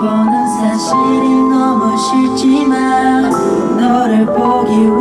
뻔한 사실이 너무 싫지만 너를 보기